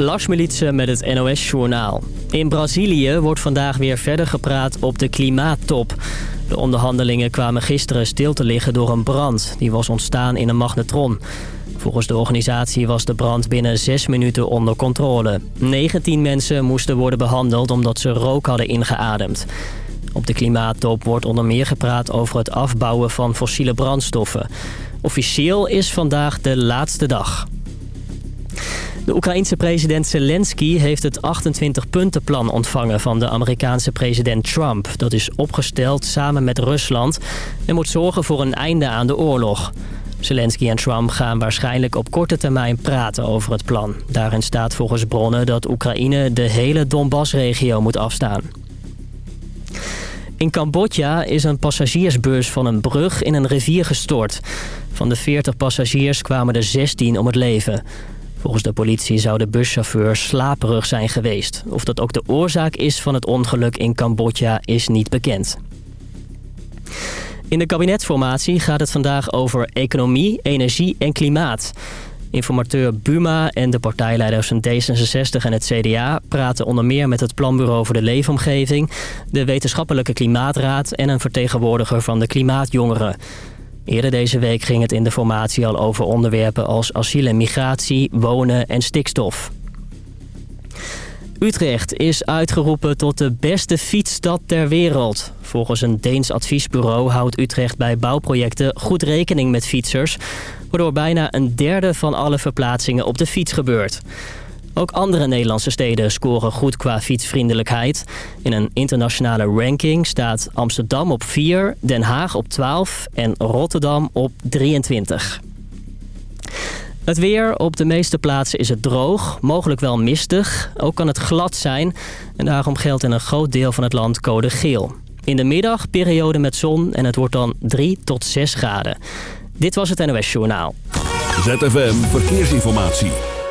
Lars Militsen met het NOS-journaal. In Brazilië wordt vandaag weer verder gepraat op de klimaattop. De onderhandelingen kwamen gisteren stil te liggen door een brand. Die was ontstaan in een magnetron. Volgens de organisatie was de brand binnen zes minuten onder controle. 19 mensen moesten worden behandeld omdat ze rook hadden ingeademd. Op de klimaattop wordt onder meer gepraat over het afbouwen van fossiele brandstoffen. Officieel is vandaag de laatste dag. De Oekraïense president Zelensky heeft het 28-puntenplan ontvangen van de Amerikaanse president Trump. Dat is opgesteld samen met Rusland en moet zorgen voor een einde aan de oorlog. Zelensky en Trump gaan waarschijnlijk op korte termijn praten over het plan. Daarin staat volgens bronnen dat Oekraïne de hele Donbass-regio moet afstaan. In Cambodja is een passagiersbus van een brug in een rivier gestort. Van de 40 passagiers kwamen er 16 om het leven. Volgens de politie zou de buschauffeur slaperig zijn geweest. Of dat ook de oorzaak is van het ongeluk in Cambodja is niet bekend. In de kabinetsformatie gaat het vandaag over economie, energie en klimaat. Informateur Buma en de partijleiders van D66 en het CDA praten onder meer met het Planbureau voor de Leefomgeving, de Wetenschappelijke Klimaatraad en een vertegenwoordiger van de Klimaatjongeren. Eerder deze week ging het in de formatie al over onderwerpen als asiel en migratie, wonen en stikstof. Utrecht is uitgeroepen tot de beste fietsstad ter wereld. Volgens een Deens adviesbureau houdt Utrecht bij bouwprojecten goed rekening met fietsers... waardoor bijna een derde van alle verplaatsingen op de fiets gebeurt. Ook andere Nederlandse steden scoren goed qua fietsvriendelijkheid. In een internationale ranking staat Amsterdam op 4, Den Haag op 12 en Rotterdam op 23. Het weer. Op de meeste plaatsen is het droog, mogelijk wel mistig. Ook kan het glad zijn en daarom geldt in een groot deel van het land code geel. In de middag periode met zon en het wordt dan 3 tot 6 graden. Dit was het NOS Journaal. ZFM Verkeersinformatie.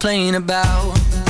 Complain about.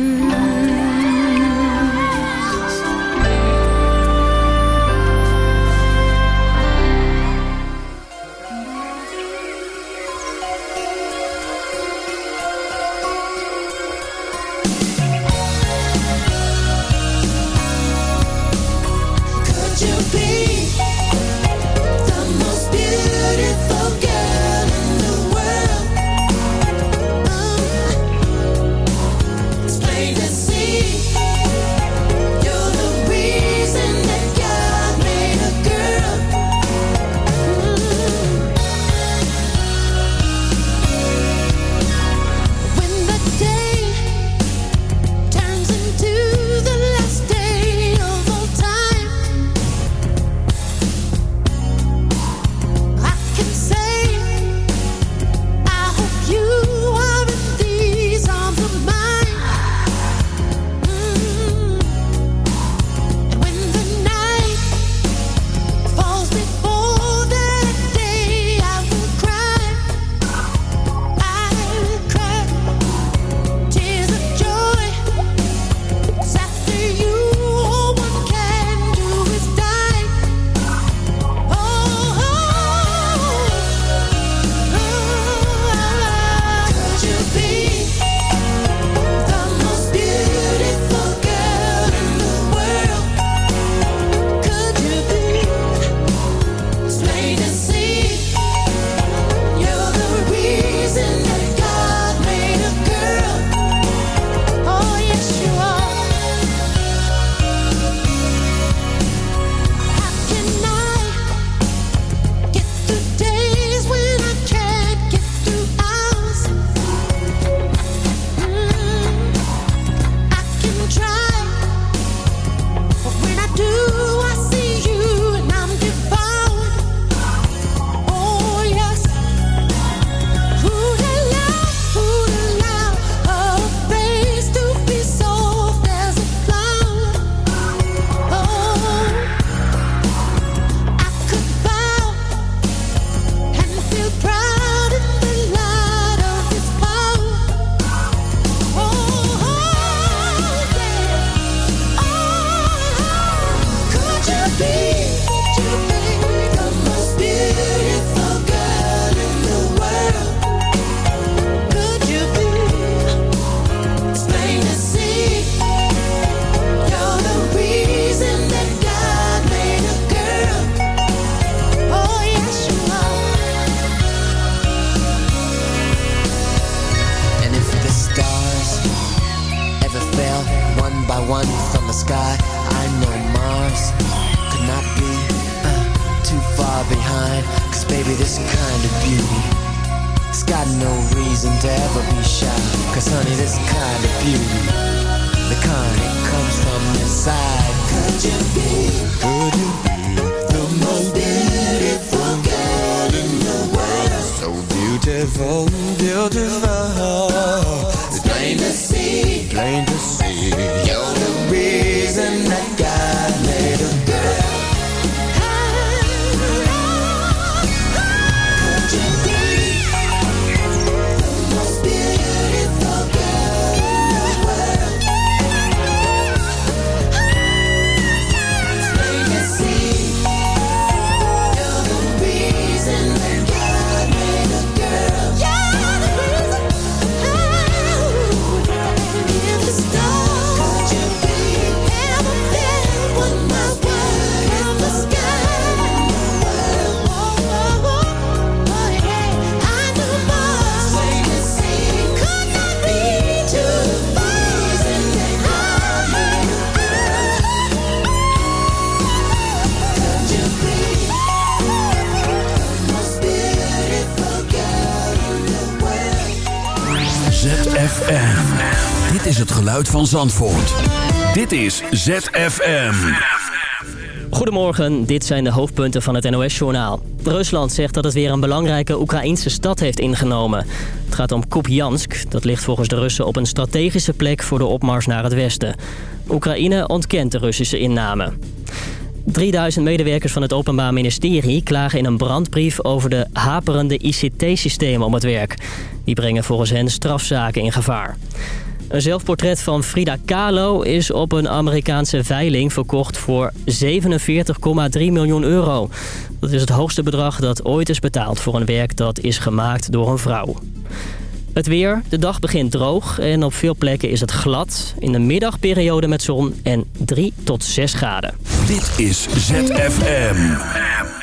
Beautiful, beautiful. It's plain to see, plain geluid van Zandvoort. Dit is ZFM. Goedemorgen, dit zijn de hoofdpunten van het NOS-journaal. Rusland zegt dat het weer een belangrijke Oekraïnse stad heeft ingenomen. Het gaat om Kupiansk. Dat ligt volgens de Russen op een strategische plek voor de opmars naar het westen. Oekraïne ontkent de Russische inname. 3000 medewerkers van het Openbaar Ministerie klagen in een brandbrief over de haperende ICT-systemen om het werk. Die brengen volgens hen strafzaken in gevaar. Een zelfportret van Frida Kahlo is op een Amerikaanse veiling verkocht voor 47,3 miljoen euro. Dat is het hoogste bedrag dat ooit is betaald voor een werk dat is gemaakt door een vrouw. Het weer. De dag begint droog en op veel plekken is het glad. In de middagperiode met zon en 3 tot 6 graden. Dit is ZFM.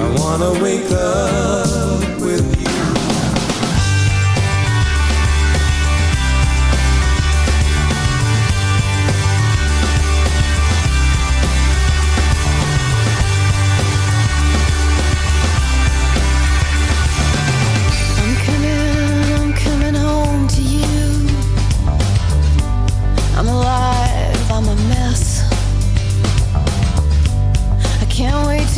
I wanna wake up.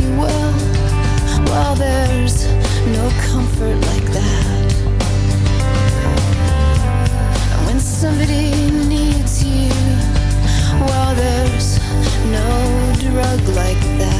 you will. Well, there's no comfort like that And when somebody needs you Well, there's no drug like that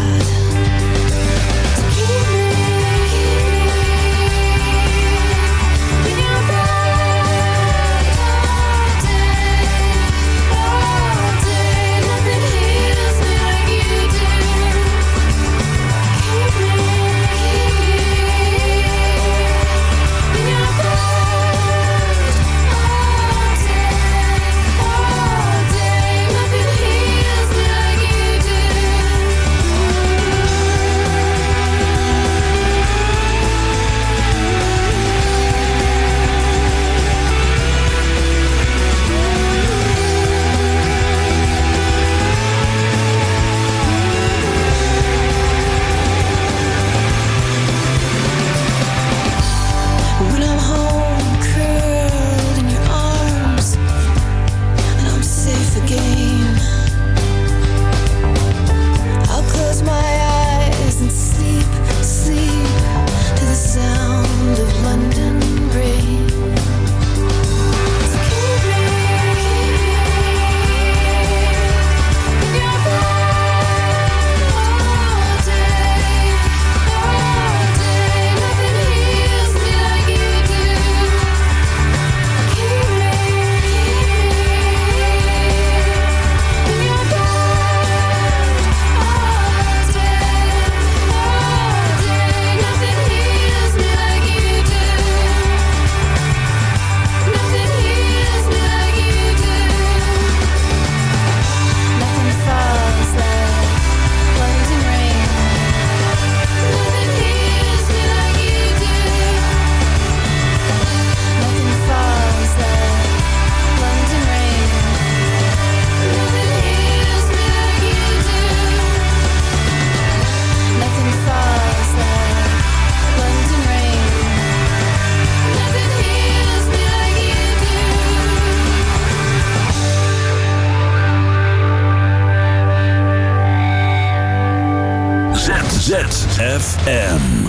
ZFM.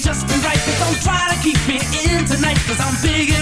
Just be right, but don't try to keep me in tonight, cause I'm big enough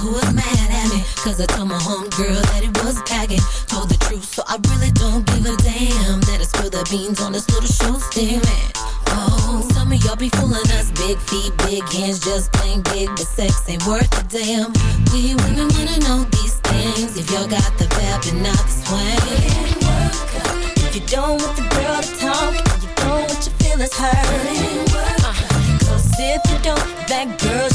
who was mad at me. Cause I told my homegirl that it was packing. Told the truth, so I really don't give a damn. That I spilled the beans on this little show steering. Oh, some of y'all be fooling us. Big feet, big hands, just plain big, but sex ain't worth a damn. We women wanna know these things. If y'all got the vibe and not the swing. If you don't want the girl to talk, you don't want your feelings hurt. Uh, Cause if you don't, that girl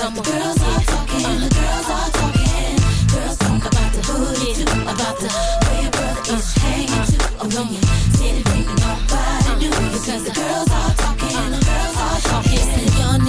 But the girls are talking, the girls are talking. Girls talk about the booty too, about the way your brother is hanging too. Oh, when you sit and think nobody knew because the girls are talking,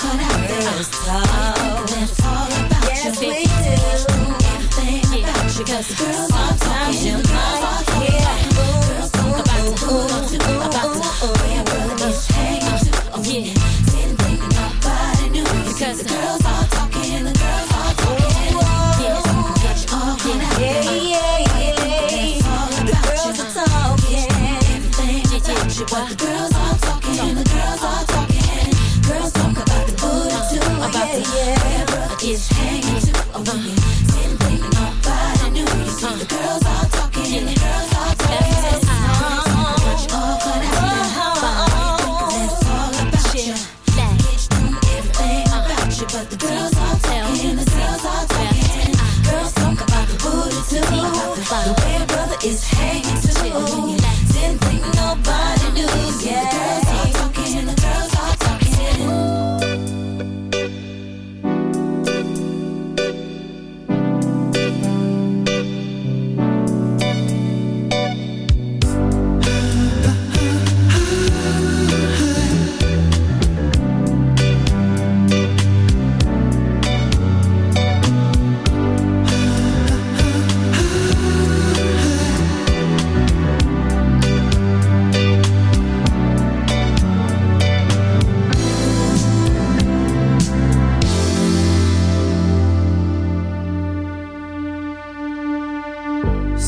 Girls talking got you all cut out. Let's talk. It's all about Yes, you. Everything about you. Cause the girls are Sometimes talking. you The girls are talking. Girls talk about the hood up to about the